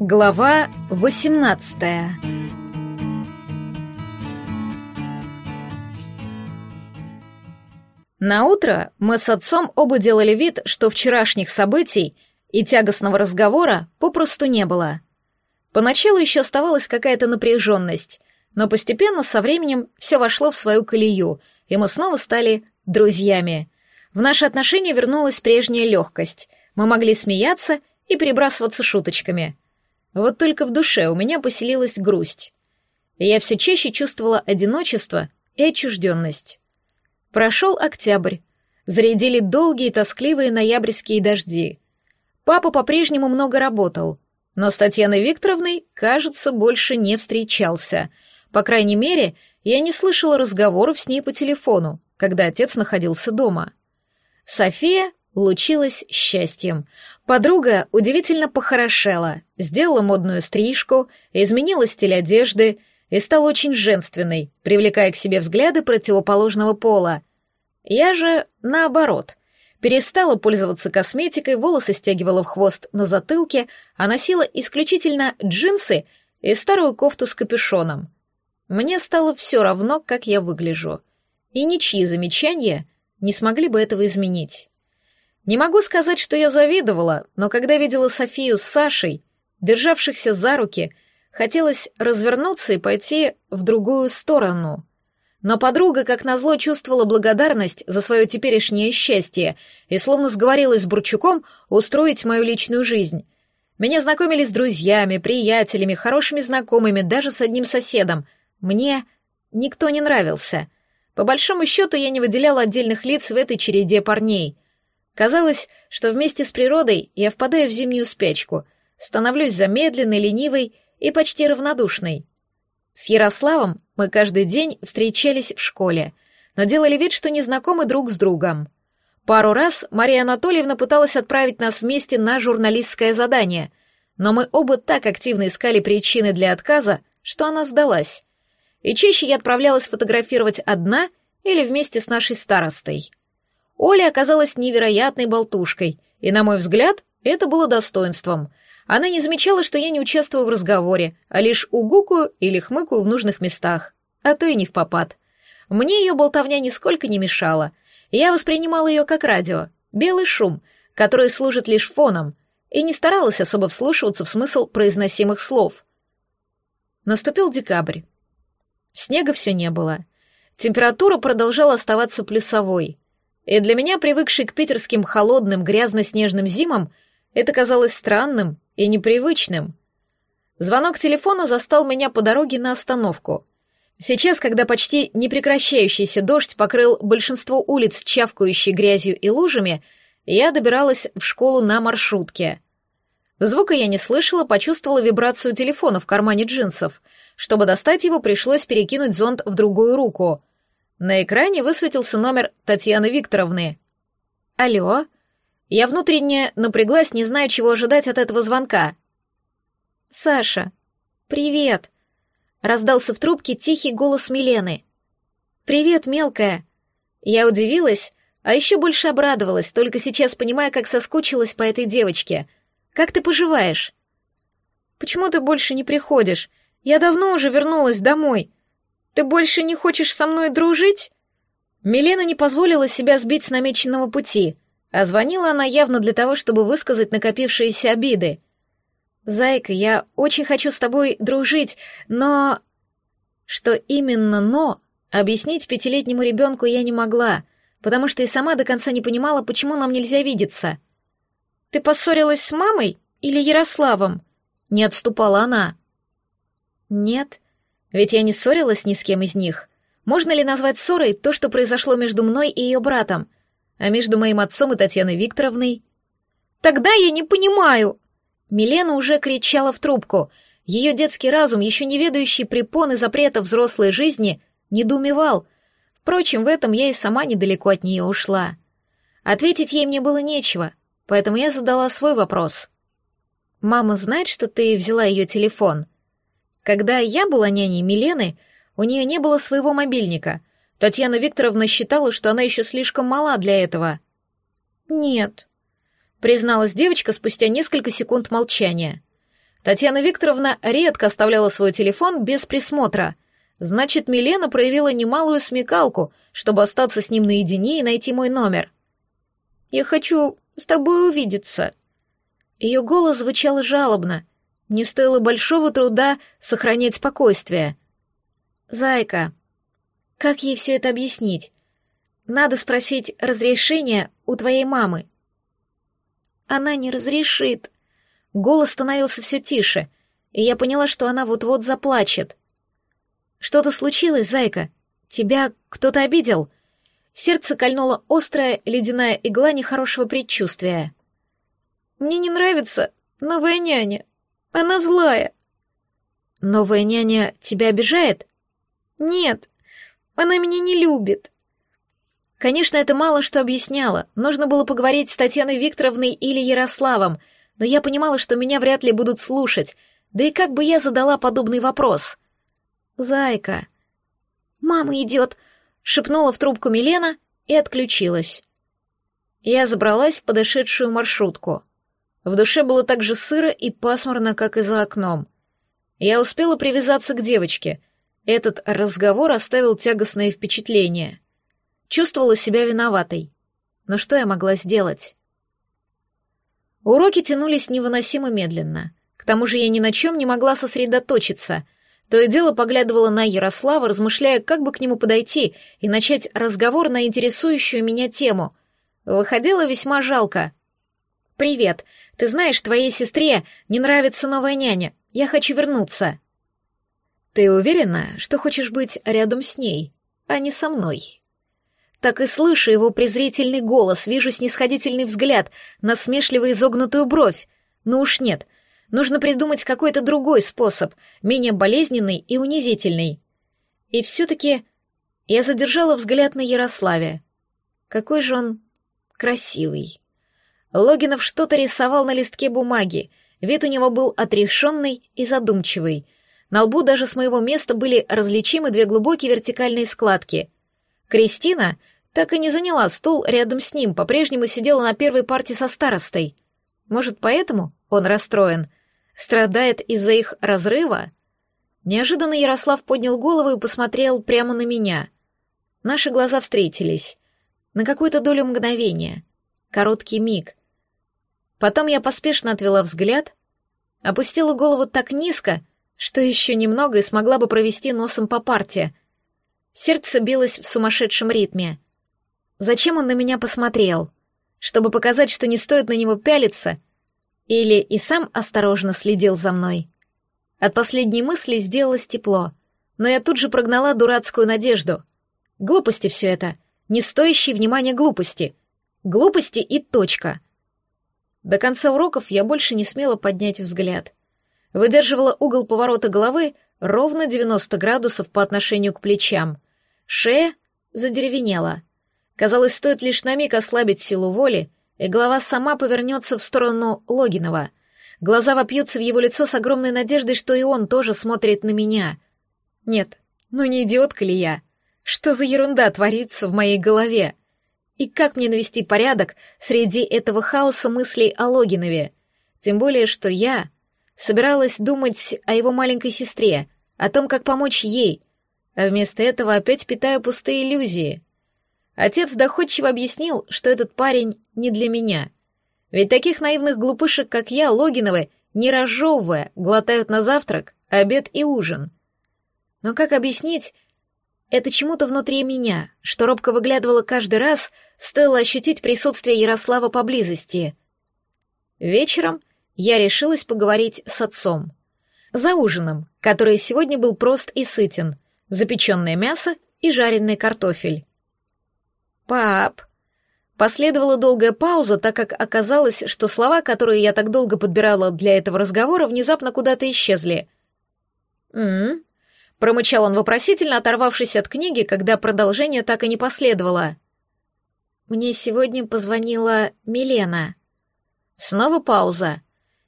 Глава 18 На утро мы с отцом оба делали вид, что вчерашних событий и тягостного разговора попросту не было. Поначалу еще оставалась какая-то напряженность, но постепенно со временем все вошло в свою колею, и мы снова стали друзьями. В наши отношения вернулась прежняя легкость. Мы могли смеяться и перебрасываться шуточками. Вот только в душе у меня поселилась грусть. Я все чаще чувствовала одиночество и отчужденность. Прошел октябрь. Зарядили долгие тоскливые ноябрьские дожди. Папа по-прежнему много работал, но с Татьяной Викторовной, кажется, больше не встречался. По крайней мере, я не слышала разговоров с ней по телефону, когда отец находился дома. София лучилась счастьем. Подруга удивительно похорошела, сделала модную стрижку, изменила стиль одежды и стала очень женственной, привлекая к себе взгляды противоположного пола. Я же, наоборот, перестала пользоваться косметикой, волосы стягивала в хвост на затылке, а носила исключительно джинсы и старую кофту с капюшоном. Мне стало все равно, как я выгляжу, и ничьи замечания не смогли бы этого изменить. Не могу сказать, что я завидовала, но когда видела Софию с Сашей, державшихся за руки, хотелось развернуться и пойти в другую сторону. Но подруга, как назло, чувствовала благодарность за свое теперешнее счастье и словно сговорилась с Бурчуком устроить мою личную жизнь. Меня знакомили с друзьями, приятелями, хорошими знакомыми, даже с одним соседом. Мне никто не нравился. По большому счету я не выделяла отдельных лиц в этой череде парней — Казалось, что вместе с природой я впадаю в зимнюю спячку, становлюсь замедленной, ленивой и почти равнодушной. С Ярославом мы каждый день встречались в школе, но делали вид, что не знакомы друг с другом. Пару раз Мария Анатольевна пыталась отправить нас вместе на журналистское задание, но мы оба так активно искали причины для отказа, что она сдалась. И чаще я отправлялась фотографировать одна или вместе с нашей старостой. Оля оказалась невероятной болтушкой, и, на мой взгляд, это было достоинством. Она не замечала, что я не участвую в разговоре, а лишь угукаю или хмыкаю в нужных местах, а то и не в попад. Мне ее болтовня нисколько не мешала. Я воспринимала ее как радио, белый шум, который служит лишь фоном, и не старалась особо вслушиваться в смысл произносимых слов. Наступил декабрь. Снега все не было. Температура продолжала оставаться плюсовой — и для меня, привыкшей к питерским холодным грязно-снежным зимам, это казалось странным и непривычным. Звонок телефона застал меня по дороге на остановку. Сейчас, когда почти непрекращающийся дождь покрыл большинство улиц чавкающей грязью и лужами, я добиралась в школу на маршрутке. Звука я не слышала, почувствовала вибрацию телефона в кармане джинсов. Чтобы достать его, пришлось перекинуть зонт в другую руку. На экране высветился номер Татьяны Викторовны. «Алло?» Я внутренне напряглась, не зная, чего ожидать от этого звонка. «Саша, привет!» Раздался в трубке тихий голос Милены. «Привет, мелкая!» Я удивилась, а еще больше обрадовалась, только сейчас понимая, как соскучилась по этой девочке. «Как ты поживаешь?» «Почему ты больше не приходишь? Я давно уже вернулась домой. Ты больше не хочешь со мной дружить?» Милена не позволила себя сбить с намеченного пути, а звонила она явно для того, чтобы высказать накопившиеся обиды. «Зайка, я очень хочу с тобой дружить, но...» Что именно «но» объяснить пятилетнему ребенку я не могла, потому что и сама до конца не понимала, почему нам нельзя видеться. «Ты поссорилась с мамой или Ярославом?» — не отступала она. «Нет», ведь я не ссорилась ни с кем из них. Можно ли назвать ссорой то, что произошло между мной и ее братом, а между моим отцом и Татьяной Викторовной? Тогда я не понимаю. Милена уже кричала в трубку. Ее детский разум, еще не ведающий препон и запретов взрослой жизни, недоумевал. Впрочем, в этом я и сама недалеко от нее ушла. Ответить ей мне было нечего, поэтому я задала свой вопрос. «Мама знает, что ты взяла ее телефон?» Когда я была няней Милены, у нее не было своего мобильника. Татьяна Викторовна считала, что она еще слишком мала для этого. «Нет», — призналась девочка спустя несколько секунд молчания. Татьяна Викторовна редко оставляла свой телефон без присмотра. Значит, Милена проявила немалую смекалку, чтобы остаться с ним наедине и найти мой номер. «Я хочу с тобой увидеться». Ее голос звучал жалобно. Мне стоило большого труда сохранять спокойствие. «Зайка, как ей все это объяснить? Надо спросить разрешения у твоей мамы». «Она не разрешит», Голос становился все тише, и я поняла, что она вот-вот заплачет. «Что-то случилось, зайка? Тебя кто-то обидел?» Сердце кольнула острая ледяная игла нехорошего предчувствия. «Мне не нравится новая няня. Она злая». «Новая няня тебя обижает?» «Нет, она меня не любит». Конечно, это мало что объясняло. Нужно было поговорить с Татьяной Викторовной или Ярославом — но я понимала, что меня вряд ли будут слушать, да и как бы я задала подобный вопрос. «Зайка». «Мама идет», — шепнула в трубку Милена и отключилась. Я забралась в подошедшую маршрутку. В душе было так же сыро и пасмурно, как и за окном. Я успела привязаться к девочке. Этот разговор оставил тягостное впечатление. Чувствовала себя виноватой. Но что я могла сделать? Уроки тянулись невыносимо медленно. К тому же я ни на чем не могла сосредоточиться. То и дело поглядывала на Ярослава, размышляя, как бы к нему подойти и начать разговор на интересующую меня тему. Выходило весьма жалко. «Привет. Ты знаешь, твоей сестре не нравится новая няня. Я хочу вернуться». «Ты уверена, что хочешь быть рядом с ней, а не со мной?» Так и слышу его презрительный голос, вижу снисходительный взгляд, насмешливо изогнутую бровь. Ну уж нет, нужно придумать какой-то другой способ, менее болезненный и унизительный. И все-таки я задержала взгляд на Ярославе. Какой же он красивый. Логинов что-то рисовал на листке бумаги, вид у него был отрешенный и задумчивый. На лбу даже с моего места были различимы две глубокие вертикальные складки. Кристина так и не заняла стул рядом с ним, по-прежнему сидела на первой парте со старостой. Может, поэтому он расстроен? Страдает из-за их разрыва? Неожиданно Ярослав поднял голову и посмотрел прямо на меня. Наши глаза встретились. На какую-то долю мгновения. Короткий миг. Потом я поспешно отвела взгляд, опустила голову так низко, что еще немного и смогла бы провести носом по парте. Сердце билось в сумасшедшем ритме — Зачем он на меня посмотрел? Чтобы показать, что не стоит на него пялиться? Или и сам осторожно следил за мной? От последней мысли сделалось тепло, но я тут же прогнала дурацкую надежду. Глупости все это, не стоящие внимания глупости. Глупости и точка. До конца уроков я больше не смела поднять взгляд. Выдерживала угол поворота головы ровно 90 градусов по отношению к плечам. Шея задеревенела — Казалось, стоит лишь на миг ослабить силу воли, и голова сама повернется в сторону Логинова. Глаза вопьются в его лицо с огромной надеждой, что и он тоже смотрит на меня. Нет, ну не идиотка ли я? Что за ерунда творится в моей голове? И как мне навести порядок среди этого хаоса мыслей о Логинове? Тем более, что я собиралась думать о его маленькой сестре, о том, как помочь ей, а вместо этого опять питаю пустые иллюзии — Отец доходчиво объяснил, что этот парень не для меня. Ведь таких наивных глупышек, как я, Логиновы, не разжевывая, глотают на завтрак, обед и ужин. Но как объяснить это чему-то внутри меня, что робко выглядывало каждый раз, стоило ощутить присутствие Ярослава поблизости? Вечером я решилась поговорить с отцом. За ужином, который сегодня был прост и сытен, запеченное мясо и жареный картофель. «Пап!» Последовала долгая пауза, так как оказалось, что слова, которые я так долго подбирала для этого разговора, внезапно куда-то исчезли. «М-м-м», промычал он вопросительно, оторвавшись от книги, когда продолжение так и не последовало. «Мне сегодня позвонила Милена». Снова пауза.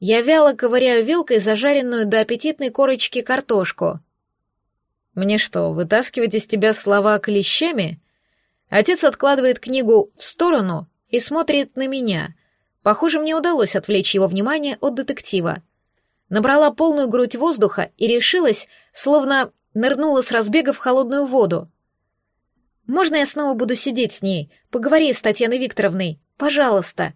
Я вяло ковыряю вилкой зажаренную до аппетитной корочки картошку. «Мне что, вытаскивать из тебя слова клещами?» Отец откладывает книгу в сторону и смотрит на меня. Похоже, мне удалось отвлечь его внимание от детектива. набрала полную грудь воздуха и решилась, словно нырнула с разбега в холодную воду. «Можно я снова буду сидеть с ней? Поговори с Татьяной Викторовной, пожалуйста!»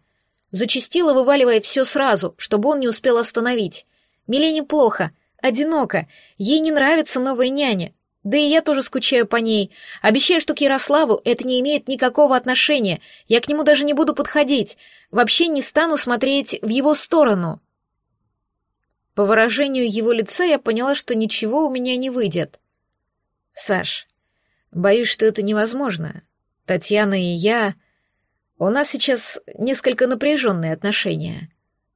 Зачастила, вываливая все сразу, чтобы он не успел остановить. Милене плохо, одиноко, ей не нравится новая няня. Да и я тоже скучаю по ней. Обещаю, что к Ярославу это не имеет никакого отношения. Я к нему даже не буду подходить. Вообще не стану смотреть в его сторону. По выражению его лица я поняла, что ничего у меня не выйдет. Саш, боюсь, что это невозможно. Татьяна и я... У нас сейчас несколько напряженные отношения.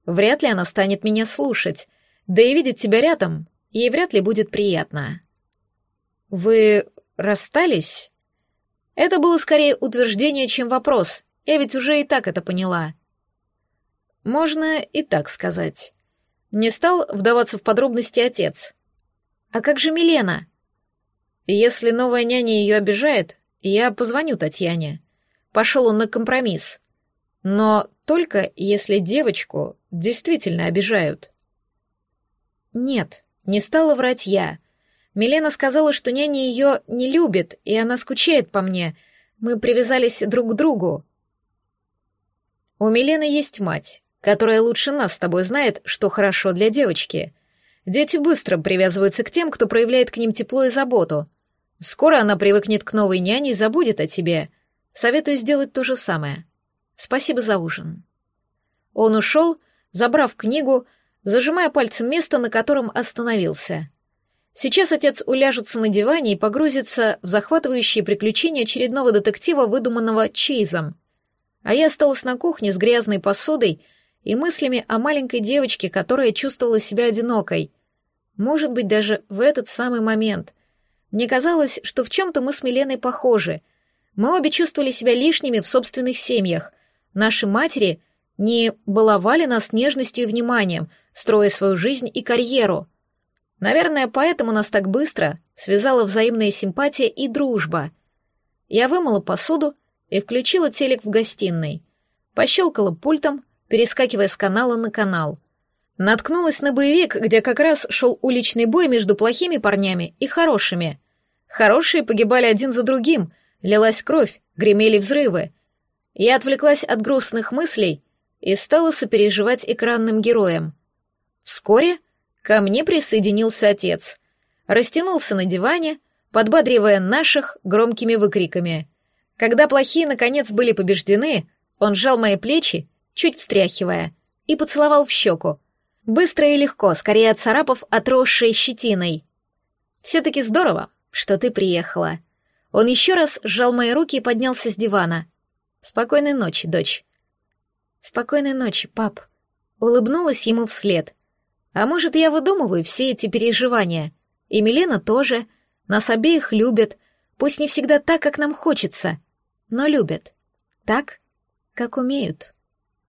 Вряд ли она станет меня слушать. Да и видеть тебя рядом ей вряд ли будет приятно. Вы расстались? Это было скорее утверждение, чем вопрос. Я ведь уже и так это поняла. Можно и так сказать. Не стал вдаваться в подробности отец. А как же Милена? Если новая няня ее обижает, я позвоню Татьяне. Пошел он на компромисс. Но только если девочку действительно обижают. Нет, не стала врать я. Милена сказала, что няня ее не любит, и она скучает по мне. Мы привязались друг к другу. У Милены есть мать, которая лучше нас с тобой знает, что хорошо для девочки. Дети быстро привязываются к тем, кто проявляет к ним тепло и заботу. Скоро она привыкнет к новой няне и забудет о тебе. Советую сделать то же самое. Спасибо за ужин. Он ушел, забрав книгу, зажимая пальцем место, на котором остановился. Сейчас отец уляжется на диване и погрузится в захватывающие приключения очередного детектива, выдуманного Чейзом. А я осталась на кухне с грязной посудой и мыслями о маленькой девочке, которая чувствовала себя одинокой. Может быть, даже в этот самый момент. Мне казалось, что в чем-то мы с Миленой похожи. Мы обе чувствовали себя лишними в собственных семьях. Наши матери не баловали нас нежностью и вниманием, строя свою жизнь и карьеру. Наверное, поэтому нас так быстро связала взаимная симпатия и дружба. Я вымыла посуду и включила телек в гостиной. Пощелкала пультом, перескакивая с канала на канал. Наткнулась на боевик, где как раз шел уличный бой между плохими парнями и хорошими. Хорошие погибали один за другим, лилась кровь, гремели взрывы. Я отвлеклась от грустных мыслей и стала сопереживать экранным героям. Вскоре ко мне присоединился отец. Растянулся на диване, подбадривая наших громкими выкриками. Когда плохие, наконец, были побеждены, он сжал мои плечи, чуть встряхивая, и поцеловал в щеку. Быстро и легко, скорее отцарапав отросшей щетиной. «Все-таки здорово, что ты приехала». Он еще раз сжал мои руки и поднялся с дивана. «Спокойной ночи, дочь». «Спокойной ночи, пап». Улыбнулась ему вслед. А может, я выдумываю все эти переживания. И Милена тоже. Нас обеих любят. Пусть не всегда так, как нам хочется, но любят. Так, как умеют.